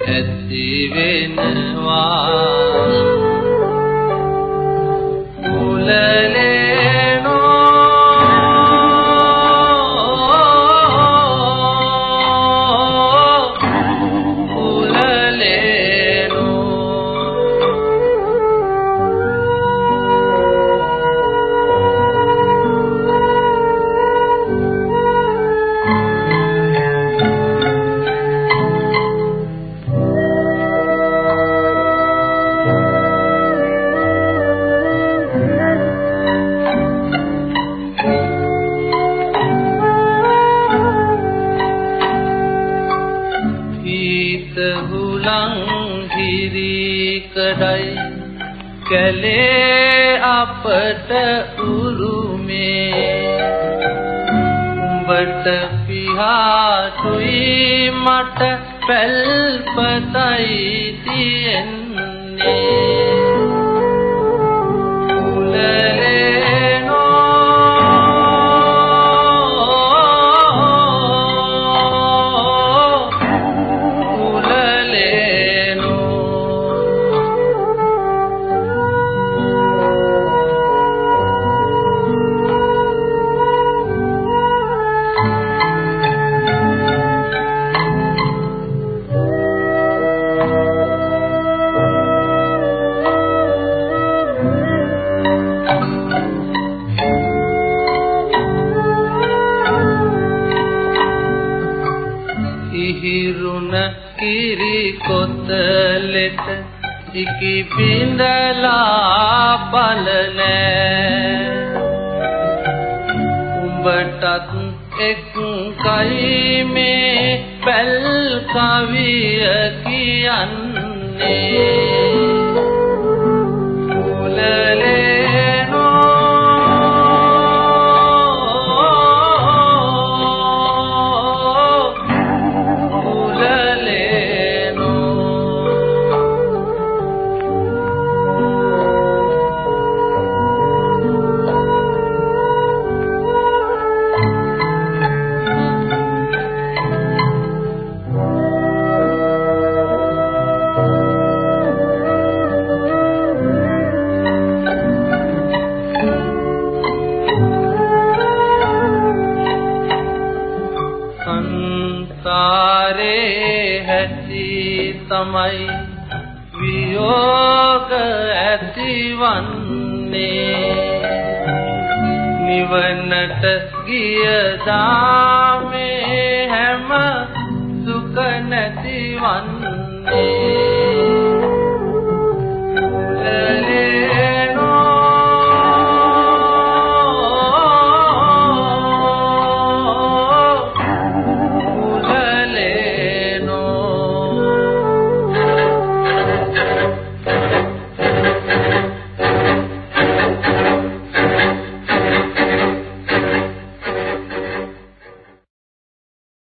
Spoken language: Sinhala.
ඇති වෙනවා කැලේ අපට උරුමේ. උඹට පිහාටුයි මට පැල්පතයි තියෙන්නේ. ඉකි බිඳලා බලනෑ උඹටත් එක්කයි මේ පැල් කවිය කියන්නේ. තමයි වියෝග ඇතිවන්නේ නිවනට ගිය දාමේ